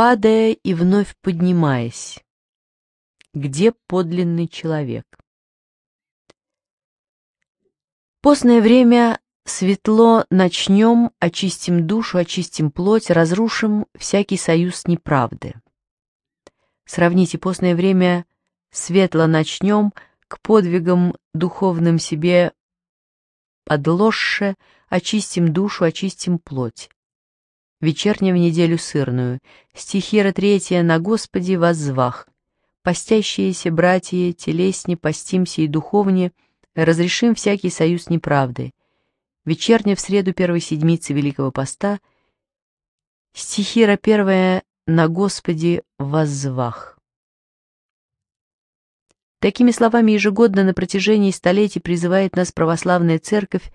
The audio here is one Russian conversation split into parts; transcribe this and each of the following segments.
падая и вновь поднимаясь. Где подлинный человек? Постное время светло начнем, очистим душу, очистим плоть, разрушим всякий союз неправды. Сравните постное время светло начнем, к подвигам духовным себе подложше, очистим душу, очистим плоть вечернем неделю сырную, стихира третья на Господи воззвах, постящиеся братья, телесни, постимся и духовне, разрешим всякий союз неправды, вечерня в среду первой седмицы Великого Поста, стихира первая на Господи воззвах. Такими словами ежегодно на протяжении столетий призывает нас православная церковь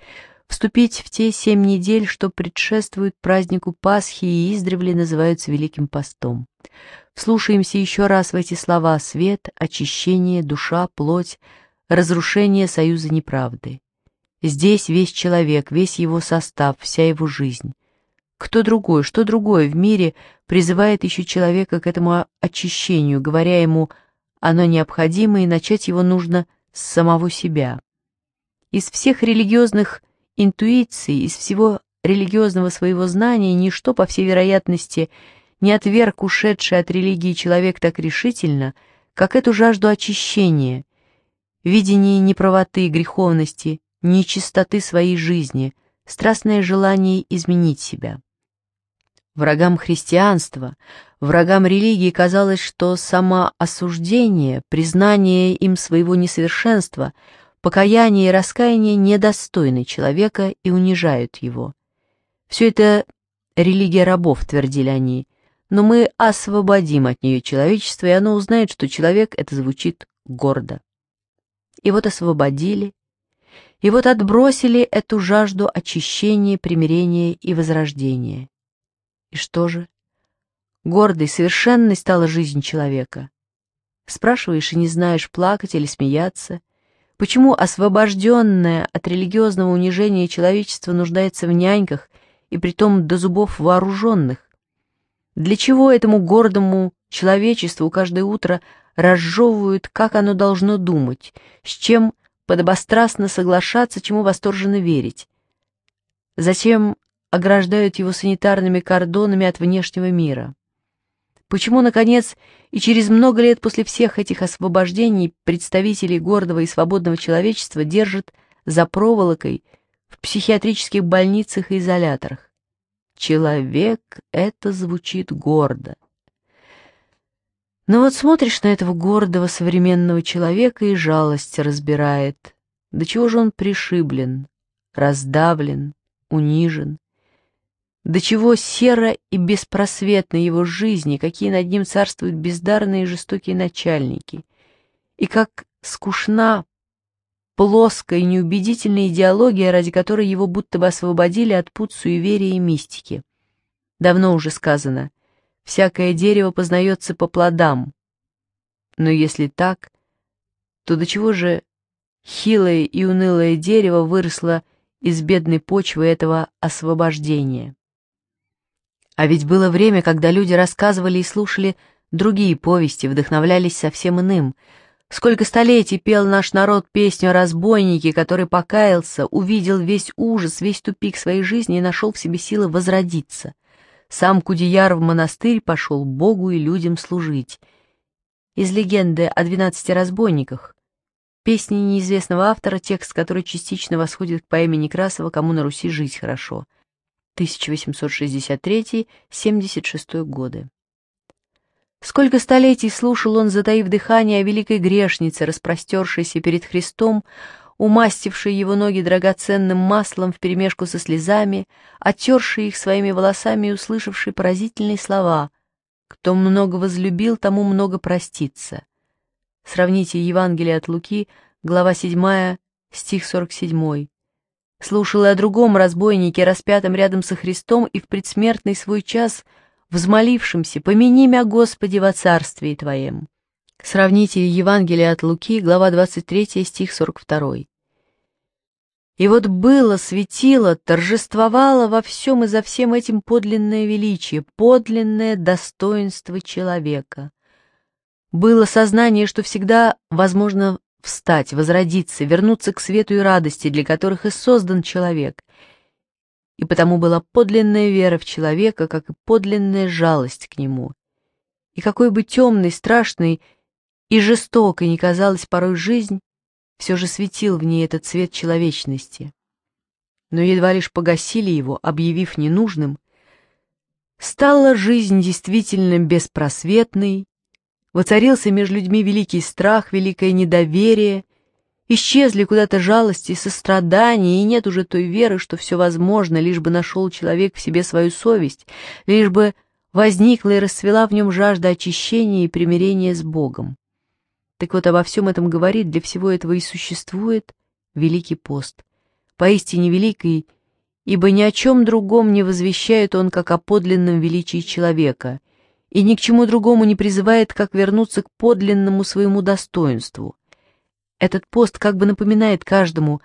вступить в те семь недель, что предшествуют празднику Пасхи и издревле называются Великим Постом. Вслушаемся еще раз в эти слова «свет», «очищение», «душа», «плоть», «разрушение союза неправды». Здесь весь человек, весь его состав, вся его жизнь. Кто другой, что другое в мире призывает еще человека к этому очищению, говоря ему «оно необходимо» и начать его нужно с самого себя. Из всех религиозных интуиции, из всего религиозного своего знания, ничто, по всей вероятности, не отверг ушедший от религии человек так решительно, как эту жажду очищения, видение неправоты, греховности, нечистоты своей жизни, страстное желание изменить себя. Врагам христианства, врагам религии казалось, что самоосуждение, признание им своего несовершенства – Покаяние и раскаяние недостойны человека и унижают его. Все это религия рабов, твердили они, но мы освободим от нее человечество, и оно узнает, что человек — это звучит гордо. И вот освободили, и вот отбросили эту жажду очищения, примирения и возрождения. И что же? Гордой, совершенной стала жизнь человека. Спрашиваешь и не знаешь, плакать или смеяться, Почему освобожденное от религиозного унижения человечество нуждается в няньках, и притом до зубов вооруженных? Для чего этому гордому человечеству каждое утро разжевывают, как оно должно думать, с чем подобострастно соглашаться, чему восторженно верить? Зачем ограждают его санитарными кордонами от внешнего мира. Почему, наконец, и через много лет после всех этих освобождений представители гордого и свободного человечества держат за проволокой в психиатрических больницах и изоляторах? Человек — это звучит гордо. Но вот смотришь на этого гордого современного человека и жалость разбирает. До чего же он пришиблен, раздавлен, унижен, до чего серо и беспросветна его жизнь, и какие над ним царствуют бездарные и жестокие начальники, и как скучна плоская и неубедительная идеология, ради которой его будто бы освободили от пут суеверия и мистики. Давно уже сказано, всякое дерево познается по плодам. Но если так, то до чего же хилое и унылое дерево выросло из бедной почвы этого освобождения? А ведь было время, когда люди рассказывали и слушали другие повести, вдохновлялись совсем иным. Сколько столетий пел наш народ песню о разбойнике, который покаялся, увидел весь ужас, весь тупик своей жизни и нашел в себе силы возродиться. Сам Кудияр в монастырь пошел Богу и людям служить. Из легенды о двенадцати разбойниках. Песни неизвестного автора, текст который частично восходит к поэме Некрасова «Кому на Руси жить хорошо». 1863-76 годы. Сколько столетий слушал он, затаив дыхание, о великой грешнице, распростершейся перед Христом, умастившей его ноги драгоценным маслом вперемешку со слезами, оттершей их своими волосами и услышавшей поразительные слова «Кто много возлюбил, тому много простится». Сравните Евангелие от Луки, глава 7, стих 47 слушала о другом разбойнике, распятом рядом со Христом и в предсмертный свой час взмолившемся «Помяни мя, Господи, во царствии Твоем». Сравните Евангелие от Луки, глава 23, стих 42. И вот было, светило, торжествовало во всем и за всем этим подлинное величие, подлинное достоинство человека. Было сознание, что всегда возможно встать, возродиться, вернуться к свету и радости, для которых и создан человек. И потому была подлинная вера в человека, как и подлинная жалость к нему. И какой бы темной, страшной и жестокой ни казалась порой жизнь, все же светил в ней этот цвет человечности. Но едва лишь погасили его, объявив ненужным, стала жизнь действительно беспросветной Воцарился между людьми великий страх, великое недоверие. Исчезли куда-то жалости и сострадание, и нет уже той веры, что все возможно, лишь бы нашел человек в себе свою совесть, лишь бы возникла и расцвела в нем жажда очищения и примирения с Богом. Так вот, обо всем этом говорит, для всего этого и существует Великий пост. Поистине великий, ибо ни о чем другом не возвещает он, как о подлинном величии человека — и ни к чему другому не призывает, как вернуться к подлинному своему достоинству. Этот пост как бы напоминает каждому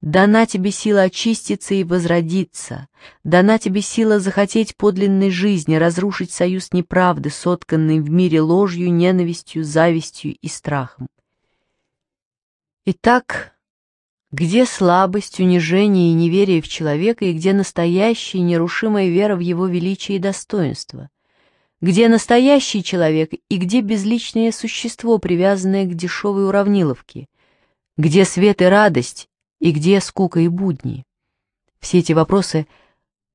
«Дана тебе сила очиститься и возродиться, дана тебе сила захотеть подлинной жизни, разрушить союз неправды, сотканный в мире ложью, ненавистью, завистью и страхом». Итак, где слабость, унижение и неверие в человека, и где настоящая нерушимая вера в его величие и достоинство? где настоящий человек и где безличное существо, привязанное к дешевой уравниловке, где свет и радость, и где скука и будни. Все эти вопросы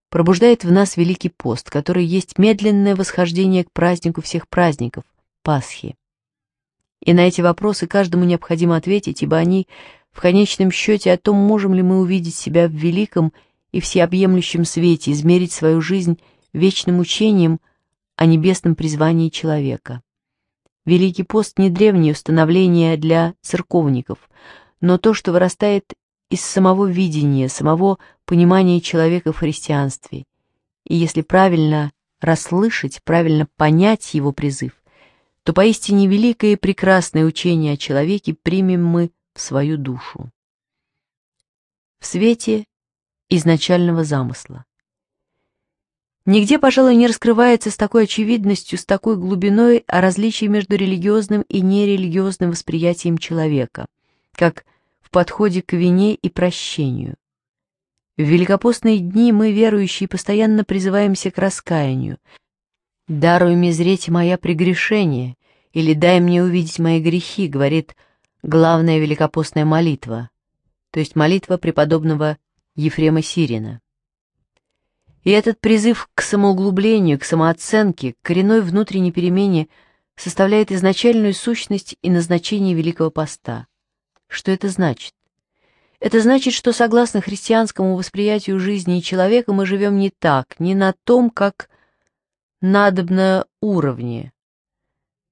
пробуждает в нас Великий пост, который есть медленное восхождение к празднику всех праздников – Пасхи. И на эти вопросы каждому необходимо ответить, ибо они в конечном счете о том, можем ли мы увидеть себя в великом и всеобъемлющем свете, измерить свою жизнь вечным учением – о небесном призвании человека. Великий пост не древнее установление для церковников, но то, что вырастает из самого видения, самого понимания человека в христианстве. И если правильно расслышать, правильно понять его призыв, то поистине великое и прекрасное учение о человеке примем мы в свою душу. В свете изначального замысла. Нигде, пожалуй, не раскрывается с такой очевидностью, с такой глубиной о различии между религиозным и нерелигиозным восприятием человека, как в подходе к вине и прощению. В великопостные дни мы, верующие, постоянно призываемся к раскаянию. «Даруй мне зреть моя прегрешение» или «Дай мне увидеть мои грехи», говорит главная великопостная молитва, то есть молитва преподобного Ефрема Сирина. И этот призыв к самоуглублению, к самооценке, к коренной внутренней перемене составляет изначальную сущность и назначение Великого Поста. Что это значит? Это значит, что согласно христианскому восприятию жизни и человека мы живем не так, не на том, как надобно уровне.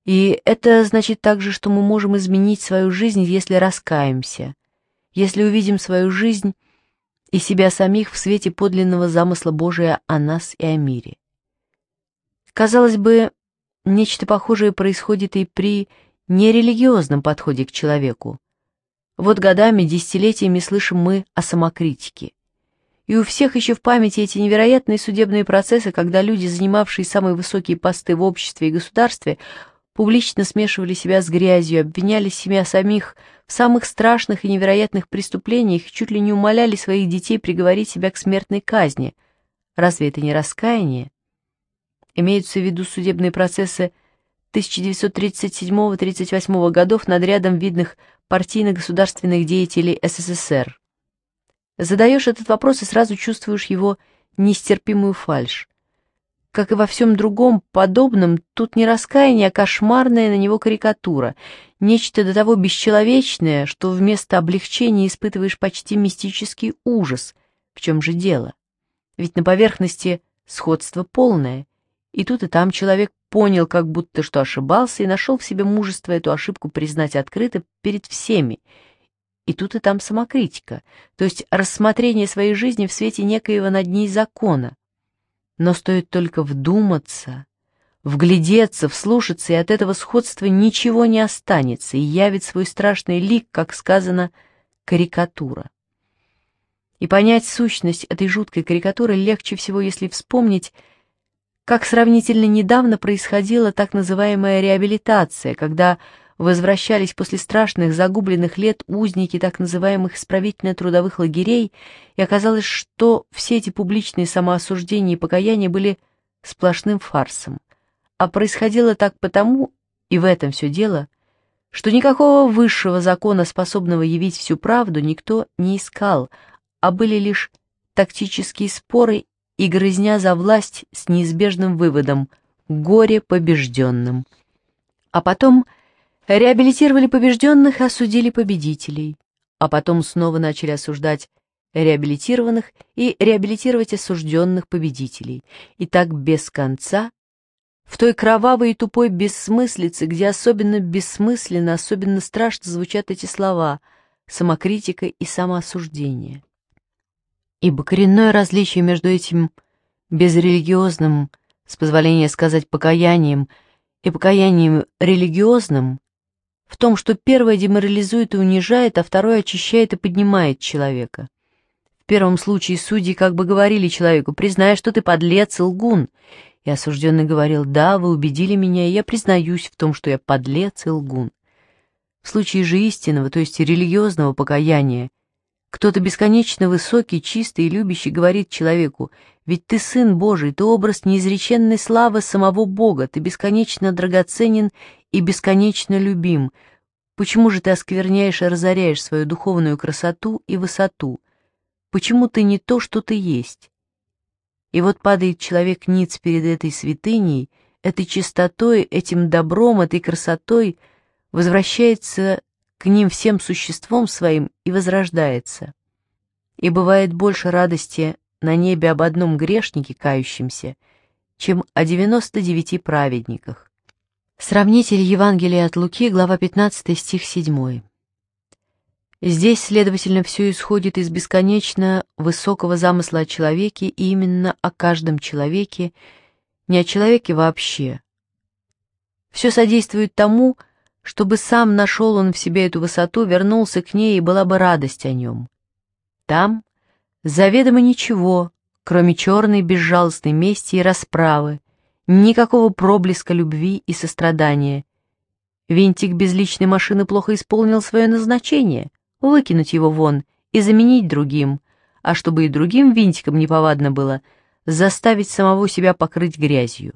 И это значит также, что мы можем изменить свою жизнь, если раскаемся, если увидим свою жизнь и себя самих в свете подлинного замысла Божия о нас и о мире. Казалось бы, нечто похожее происходит и при нерелигиозном подходе к человеку. Вот годами, десятилетиями слышим мы о самокритике. И у всех еще в памяти эти невероятные судебные процессы, когда люди, занимавшие самые высокие посты в обществе и государстве, публично смешивали себя с грязью, обвиняли себя самих в самых страшных и невероятных преступлениях чуть ли не умоляли своих детей приговорить себя к смертной казни. Разве это не раскаяние? Имеются в виду судебные процессы 1937-38 годов над рядом видных партийно-государственных деятелей СССР. Задаешь этот вопрос и сразу чувствуешь его нестерпимую фальшь. Как и во всем другом подобном, тут не раскаяние, а кошмарная на него карикатура, Нечто до того бесчеловечное, что вместо облегчения испытываешь почти мистический ужас. В чем же дело? Ведь на поверхности сходство полное. И тут и там человек понял, как будто что ошибался, и нашел в себе мужество эту ошибку признать открыто перед всеми. И тут и там самокритика, то есть рассмотрение своей жизни в свете некоего над ней закона. Но стоит только вдуматься, вглядеться, вслушаться, и от этого сходства ничего не останется, и явит свой страшный лик, как сказано, карикатура. И понять сущность этой жуткой карикатуры легче всего, если вспомнить, как сравнительно недавно происходила так называемая реабилитация, когда возвращались после страшных загубленных лет узники так называемых исправительно-трудовых лагерей, и оказалось, что все эти публичные самоосуждения и покаяния были сплошным фарсом. А происходило так потому, и в этом все дело, что никакого высшего закона, способного явить всю правду, никто не искал, а были лишь тактические споры и грызня за власть с неизбежным выводом – горе побежденным. А потом реабилитировали побежденных и осудили победителей, а потом снова начали осуждать реабилитированных и реабилитировать осужденных победителей, и так без конца в той кровавой и тупой бессмыслице, где особенно бессмысленно, особенно страшно звучат эти слова «самокритика» и «самоосуждение». Ибо коренное различие между этим безрелигиозным, с позволения сказать, покаянием и покаянием религиозным в том, что первое деморализует и унижает, а второе очищает и поднимает человека. В первом случае судьи как бы говорили человеку «признай, что ты подлец и лгун», и осужденный говорил, да, вы убедили меня, и я признаюсь в том, что я подлец и лгун. В случае же истинного, то есть религиозного покаяния, кто-то бесконечно высокий, чистый и любящий говорит человеку, «Ведь ты Сын Божий, ты образ неизреченной славы самого Бога, ты бесконечно драгоценен и бесконечно любим. Почему же ты оскверняешь и разоряешь свою духовную красоту и высоту? Почему ты не то, что ты есть? И вот падает человек ниц перед этой святыней, этой чистотой, этим добром, этой красотой, возвращается к ним всем существом своим и возрождается. И бывает больше радости на небе об одном грешнике кающемся, чем о 99 праведниках. Сравнитель Евангелия от Луки, глава 15, стих 7. Здесь, следовательно, все исходит из бесконечно высокого замысла о человеке и именно о каждом человеке, не о человеке вообще. Все содействует тому, чтобы сам нашел он в себе эту высоту, вернулся к ней, и была бы радость о нем. Там заведомо ничего, кроме черной безжалостной мести и расправы, никакого проблеска любви и сострадания. Винтик безличной машины плохо исполнил свое назначение выкинуть его вон и заменить другим, а чтобы и другим винтиком неповадно было, заставить самого себя покрыть грязью.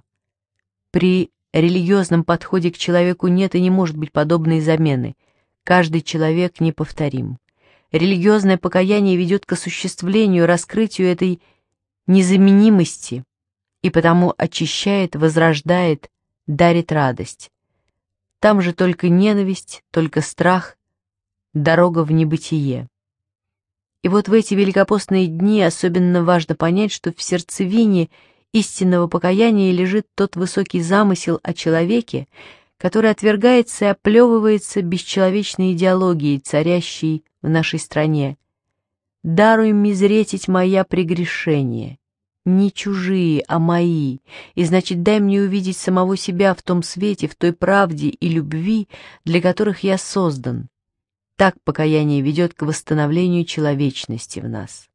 При религиозном подходе к человеку нет и не может быть подобной замены. Каждый человек неповторим. Религиозное покаяние ведет к осуществлению, раскрытию этой незаменимости и потому очищает, возрождает, дарит радость. Там же только ненависть, только страх дорога в небытие. И вот в эти великопостные дни особенно важно понять, что в сердцевине истинного покаяния лежит тот высокий замысел о человеке, который отвергается и оплевывается бесчеловечной идеологией, царящей в нашей стране. «Даруй мизретить моя прегрешение, не чужие, а мои, и значит, дай мне увидеть самого себя в том свете, в той правде и любви, для которых я создан. Так покаяние ведет к восстановлению человечности в нас.